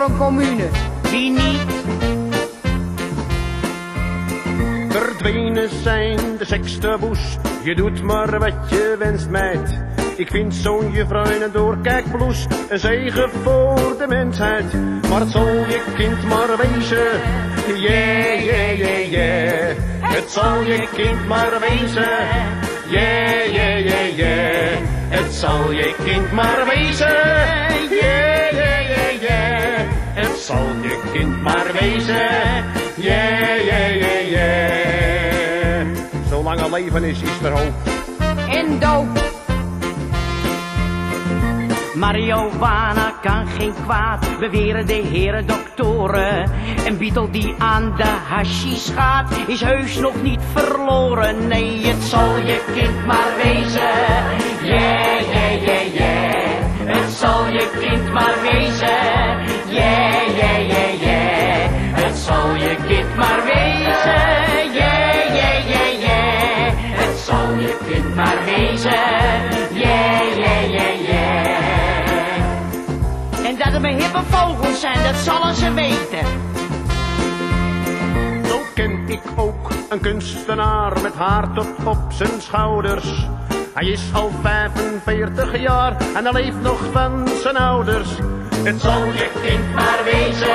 voor een commune? Wie niet? Verdwenen zijn de sekste boes. Je doet maar wat je wenst, meid. Ik vind zo'n juffrouw een doorkijkbloes een zegen voor de mensheid. Maar het zal je kind maar wezen. Yeah, yeah, yeah, yeah. Het zal je kind maar wezen. Yeah, yeah, yeah, yeah. Het zal je kind maar wezen. Yeah, zal je kind maar wezen. Yeah, yeah, yeah, yeah. Zolang er leven is, is er hoop. En dood. Marihuana kan geen kwaad, beweren de heren doktoren. Een Beatle die aan de hashish gaat, is heus nog niet verloren. Nee, het zal je kind maar wezen. Yeah, yeah, yeah, yeah. Het zal je kind maar wezen. Je kind maar wezen. Yeah, yeah, yeah, yeah. En dat er mijn hippe vogels zijn, dat zullen ze weten. Zo ken ik ook een kunstenaar met haar tot op zijn schouders. Hij is al 45 jaar en hij leeft nog van zijn ouders. Het zal je kind maar wezen,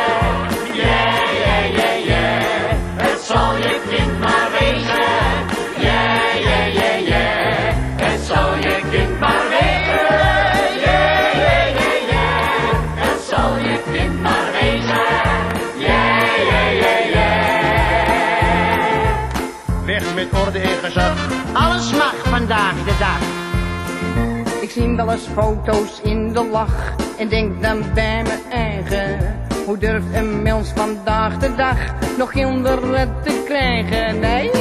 yeah, met orde en gezag. Alles mag vandaag de dag. Ik zie wel eens foto's in de lach en denk dan bij mijn eigen. Hoe durft een mens vandaag de dag nog kinderen te krijgen? Nee,